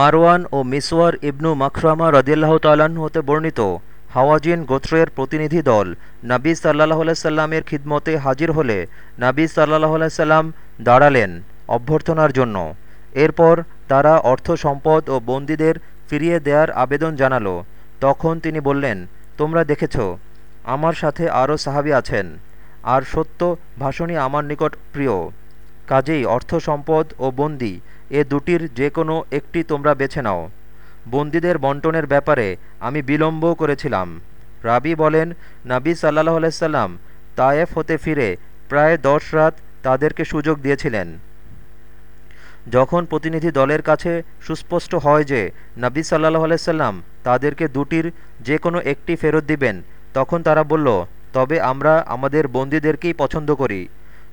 মারওয়ান ও মিসওয়ার ইবনু মাখরামা রদিয়াল্লাহ তাল্লাহ্ন হতে বর্ণিত হাওয়াজিন গোত্রের প্রতিনিধি দল। নাবী সাল্লাহ সাল্লামের খিদমতে হাজির হলে নাবী সাল্লাহ সাল্লাম দাঁড়ালেন অভ্যর্থনার জন্য। এরপর তারা অর্থ সম্পদ ও বন্দীদের ফিরিয়ে দেয়ার আবেদন জানালো। তখন তিনি বললেন, তোমরা দেখেছ, আমার সাথে আরও সাহাবি আছেন। আর সত্য ভাষণই আমার নিকট প্রিয়। কাজেই অর্থ সম্পদ ও বন্দি, এ দুটির যে কোনো একটি তোমরা বেছে নাও। বন্দীদের বন্টনের ব্যাপারে আমি বিলম্ব করেছিলাম। রাবি বলেন, নাবী সাল্লাহ আলাইসাল্লাম তায়েফ হতে ফিরে প্রায় দশ রাত তাদেরকে সুযোগ দিয়েছিলেন। যখন প্রতিনিধি দলের কাছে সুস্পষ্ট হয় যে নাবী সাল্লাহ আলাইসাল্লাম তাদেরকে দুটির যে কোনো একটি ফেরত দিবেন, তখন তারা বলল, তবে আমরা আমাদের বন্দীদেরকেই পছন্দ করি।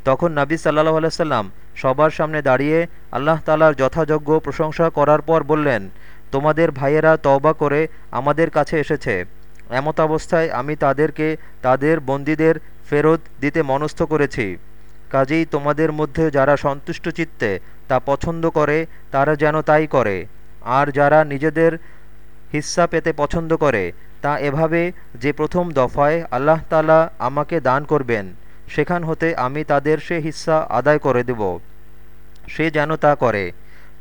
তখন নাবী সাল্লাহ আলাইসাল্লাম সবার সামনে দাঁড়িয়ে আল্লাহ তালার যথাযোগ্য প্রশংসা করার পর বললেন, তোমাদের ভাইয়েরা তওবা করে আমাদের কাছে এসেছে। এমত অবস্থায় আমি তাদেরকে, তাদের বন্দীদের ফেরত দিতে মনস্থ করেছি। কাজেই তোমাদের মধ্যে যারা সন্তুষ্ট চিত্তে তা পছন্দ করে, তারা যেন তাই করে। আর যারা নিজেদের হিস্সা পেতে পছন্দ করে, তা এভাবে যে প্রথম দফায় আল্লাহ তালা আমাকে দান করবেন। সেখান হতে আমি তাদের সে হিস্সা আদায় করে দেব। সে যেন তা করে।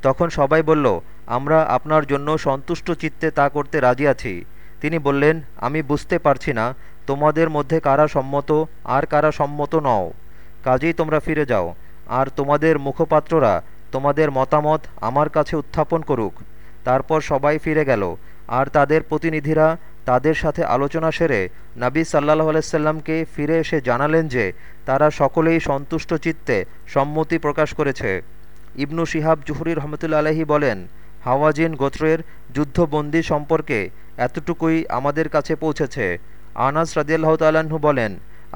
তখন সবাই বলল, আমরা আপনার জন্য সন্তুষ্ট চিত্তে তা করতে রাজি আছি। তিনি বললেন, আমি বুঝতে পারছি না, তোমাদের মধ্যে কারা সম্মত আর কারা সম্মত নও। কাজেই তোমরা ফিরে যাও। আর তোমাদের মুখপাত্ররা তোমাদের মতামত আমার কাছে উত্থাপন করুক। তারপর সবাই ফিরে গেল। আর তাদের প্রতিনিধিরা তাদের সাথে আলোচনা সেরে নাবী সাল্লাহ আলাইসাল্লামকে ফিরে এসে জানালেন যে, তারা সকলেই সন্তুষ্ট চিত্তে সম্মতি প্রকাশ করেছে। ইবনু শিহাব জুহরি রহমতুল্লা আলহি বলেন, হাওয়াজিন গোত্রের যুদ্ধবন্দি সম্পর্কে এতটুকুই আমাদের কাছে পৌঁছেছে। আনাস রাজিয়াল্লাহ তাল্লাহ্ন বলেন,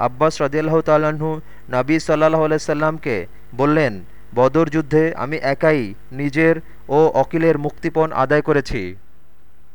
আব্বাস রাজিয়াল্লাহ তাল্লাহ্ন নাবী সাল্লাহ আলাইসাল্লামকে বললেন, বদর যুদ্ধে আমি একাই নিজের ও অকিলের মুক্তিপণ আদায় করেছি।